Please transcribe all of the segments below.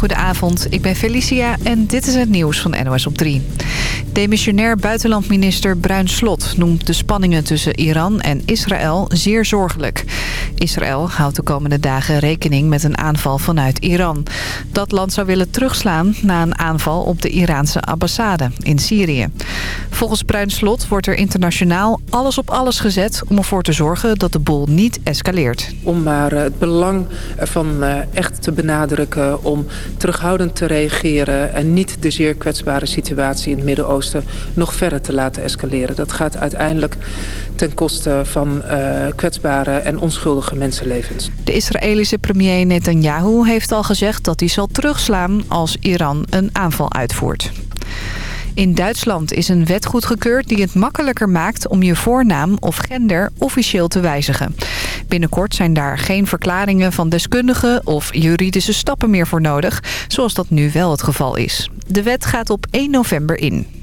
Goedenavond, ik ben Felicia en dit is het nieuws van NOS op 3. Demissionair buitenlandminister Bruin Slot noemt de spanningen tussen Iran en Israël zeer zorgelijk. Israël houdt de komende dagen rekening met een aanval vanuit Iran. Dat land zou willen terugslaan na een aanval op de Iraanse ambassade in Syrië. Volgens Bruin Slot wordt er internationaal alles op alles gezet om ervoor te zorgen dat de boel niet escaleert. Om maar het belang ervan echt te benadrukken om terughoudend te reageren... en niet de zeer kwetsbare situatie in het Midden-Oosten nog verder te laten escaleren. Dat gaat uiteindelijk ten koste van uh, kwetsbare en onschuldige mensenlevens. De Israëlische premier Netanyahu heeft al gezegd dat hij zal terugslaan als Iran een aanval uitvoert. In Duitsland is een wet goedgekeurd die het makkelijker maakt om je voornaam of gender officieel te wijzigen. Binnenkort zijn daar geen verklaringen van deskundigen of juridische stappen meer voor nodig, zoals dat nu wel het geval is. De wet gaat op 1 november in.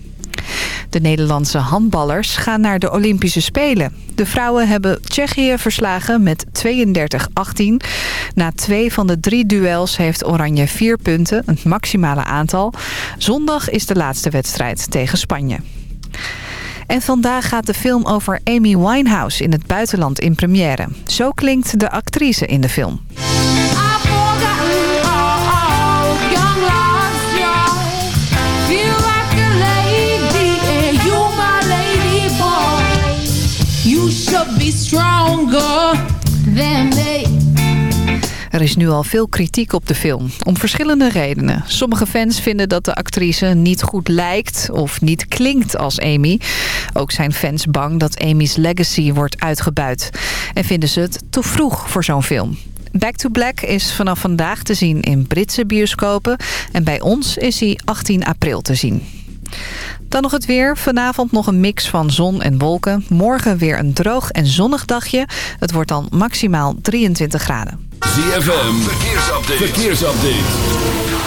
De Nederlandse handballers gaan naar de Olympische Spelen. De vrouwen hebben Tsjechië verslagen met 32-18. Na twee van de drie duels heeft Oranje vier punten, het maximale aantal. Zondag is de laatste wedstrijd tegen Spanje. En vandaag gaat de film over Amy Winehouse in het buitenland in première. Zo klinkt de actrice in de film. Er is nu al veel kritiek op de film, om verschillende redenen. Sommige fans vinden dat de actrice niet goed lijkt of niet klinkt als Amy. Ook zijn fans bang dat Amy's legacy wordt uitgebuit. En vinden ze het te vroeg voor zo'n film. Back to Black is vanaf vandaag te zien in Britse bioscopen. En bij ons is hij 18 april te zien. Dan nog het weer. Vanavond nog een mix van zon en wolken. Morgen weer een droog en zonnig dagje. Het wordt dan maximaal 23 graden. ZFM, verkeersupdate. verkeersupdate.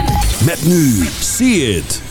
Met nu, see it.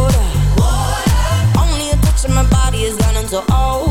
body is